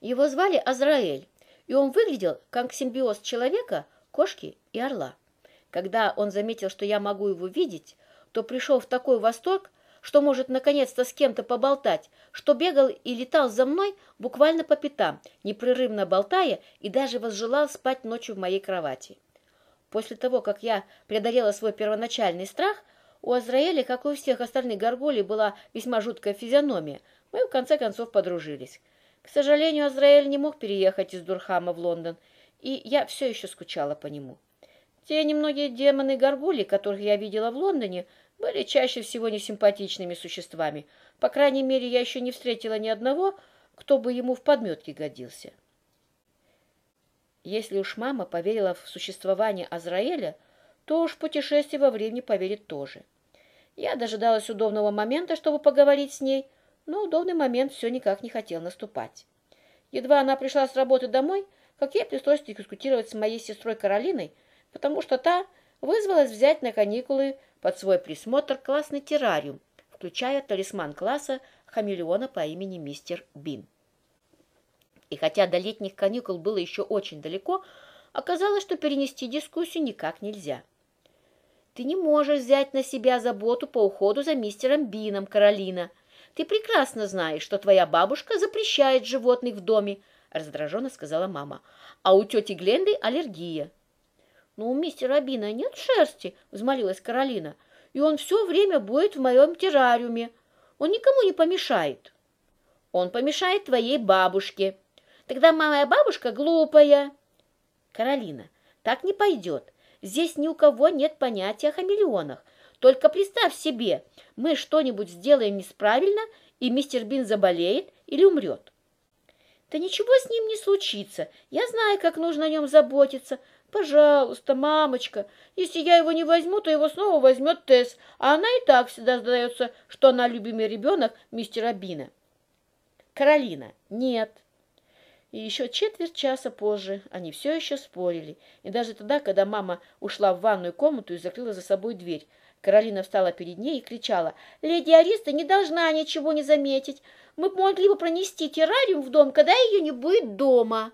Его звали Азраэль, и он выглядел как симбиоз человека, кошки и орла. Когда он заметил, что я могу его видеть, то пришел в такой восторг, что может наконец-то с кем-то поболтать, что бегал и летал за мной буквально по пятам, непрерывно болтая и даже возжелал спать ночью в моей кровати. После того, как я преодолела свой первоначальный страх, у Азраэля, как и у всех остальных горгулей, была весьма жуткая физиономия. Мы, в конце концов, подружились. К сожалению, Азраэль не мог переехать из Дурхама в Лондон, и я все еще скучала по нему. Те немногие демоны-горгули, которых я видела в Лондоне, были чаще всего несимпатичными существами. По крайней мере, я еще не встретила ни одного, кто бы ему в подметке годился. Если уж мама поверила в существование Азраэля, то уж путешествие во времени поверит тоже. Я дожидалась удобного момента, чтобы поговорить с ней, но удобный момент все никак не хотел наступать. Едва она пришла с работы домой, как ей пришлось дискутировать с моей сестрой Каролиной, потому что та вызвалась взять на каникулы под свой присмотр классный террариум, включая талисман класса хамелеона по имени мистер Бин. И хотя до летних каникул было еще очень далеко, оказалось, что перенести дискуссию никак нельзя. «Ты не можешь взять на себя заботу по уходу за мистером Бином, Каролина. Ты прекрасно знаешь, что твоя бабушка запрещает животных в доме», раздраженно сказала мама. «А у тети Гленды аллергия». «Но у мистера Бина нет шерсти», — взмолилась Каролина, «и он все время будет в моем террариуме. Он никому не помешает». «Он помешает твоей бабушке», Тогда моя бабушка глупая. Каролина, так не пойдет. Здесь ни у кого нет понятия о хамелеонах. Только представь себе, мы что-нибудь сделаем неправильно, и мистер Бин заболеет или умрет. Да ничего с ним не случится. Я знаю, как нужно о нем заботиться. Пожалуйста, мамочка, если я его не возьму, то его снова возьмет Тесс, а она и так всегда сдается, что она любимый ребенок мистера Бина. Каролина, нет, и еще четверть часа позже они все еще спорили. И даже тогда, когда мама ушла в ванную комнату и закрыла за собой дверь, Каролина встала перед ней и кричала, «Леди Ариста не должна ничего не заметить. Мы могли бы пронести террариум в дом, когда ее не будет дома».